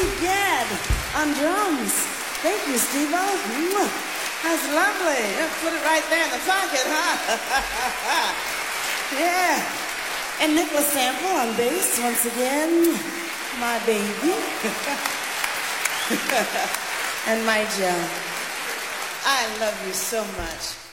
Steve Gadd on drums. Thank you, Steve That's lovely. Let's put it right there in the pocket, huh? yeah. And Nicklas Sample on bass once again. My baby. and my Joe. I love you so much.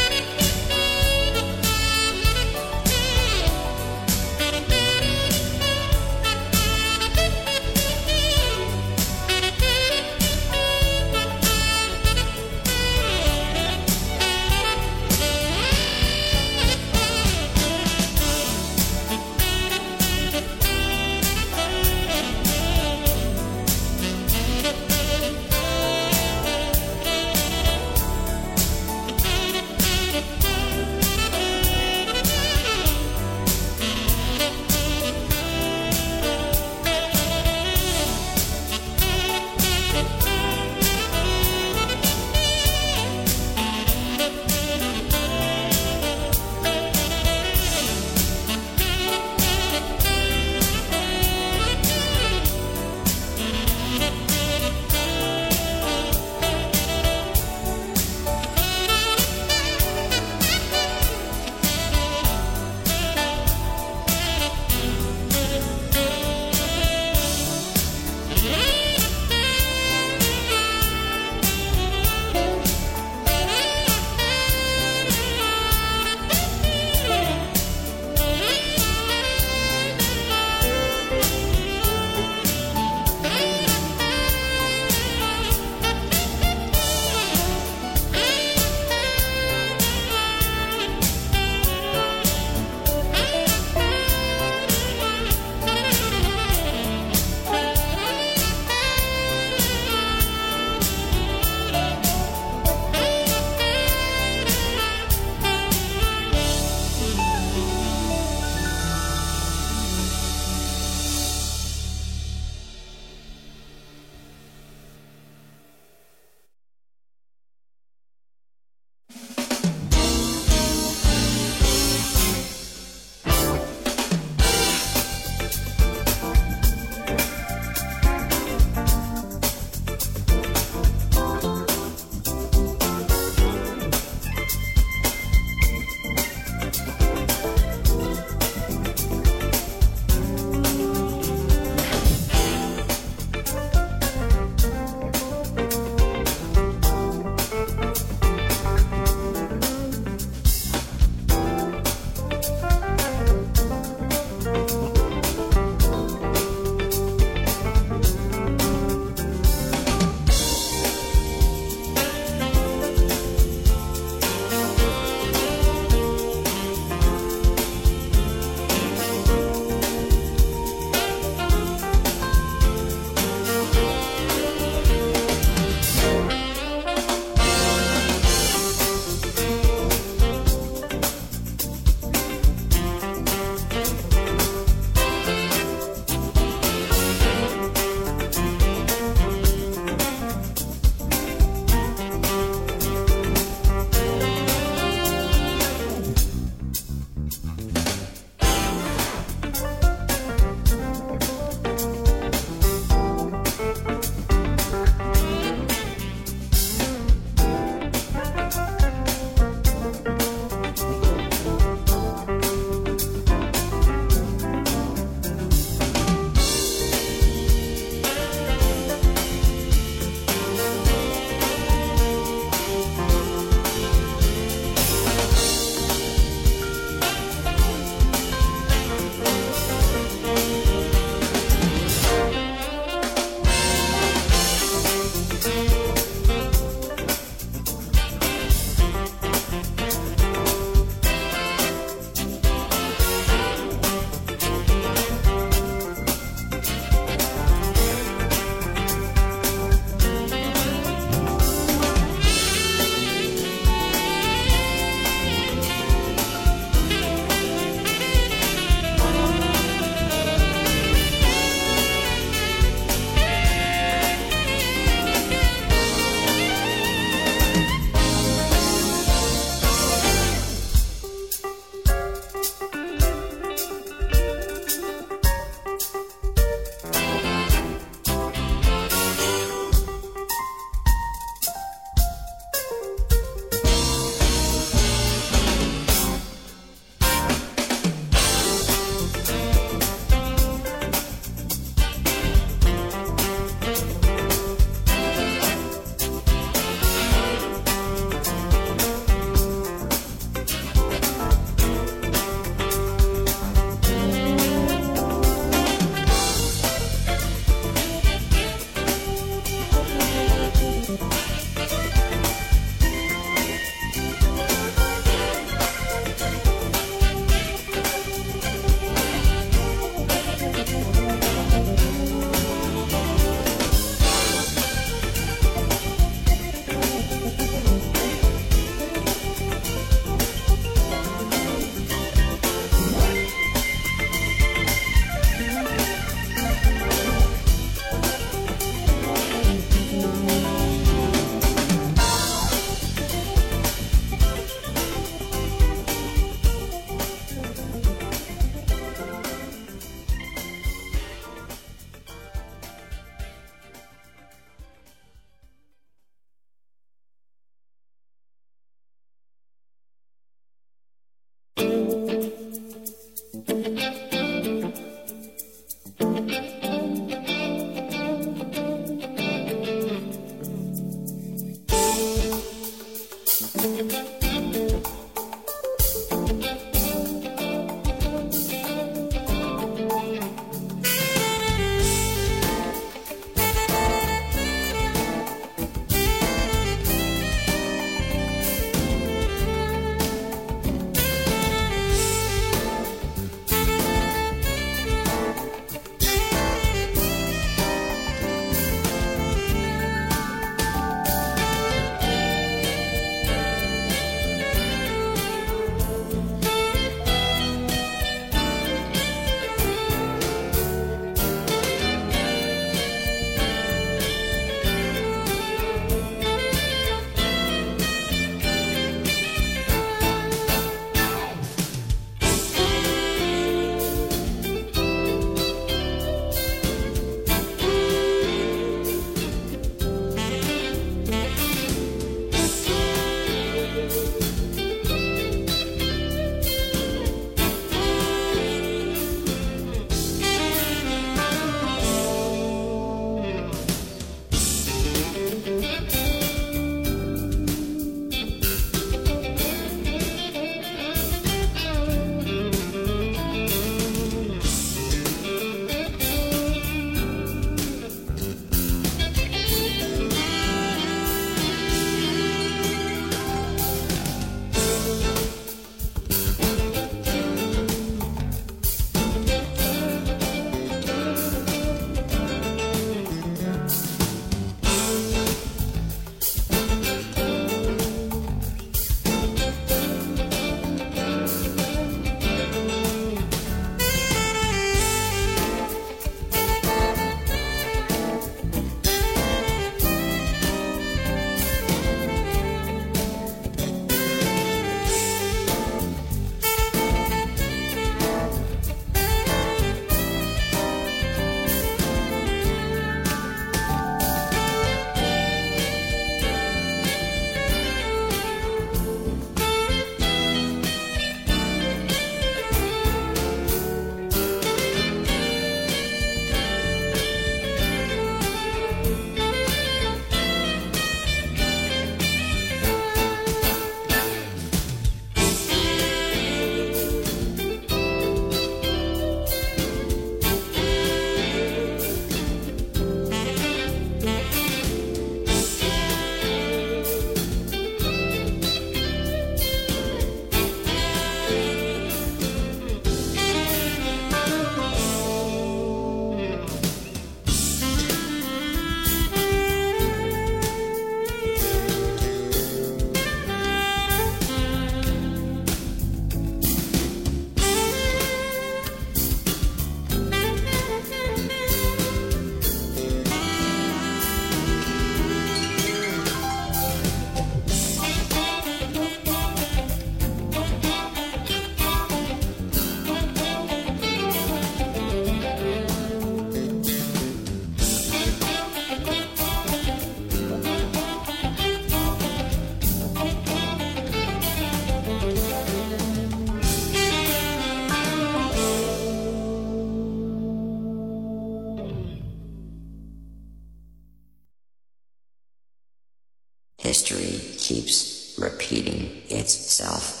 Keeps repeating itself.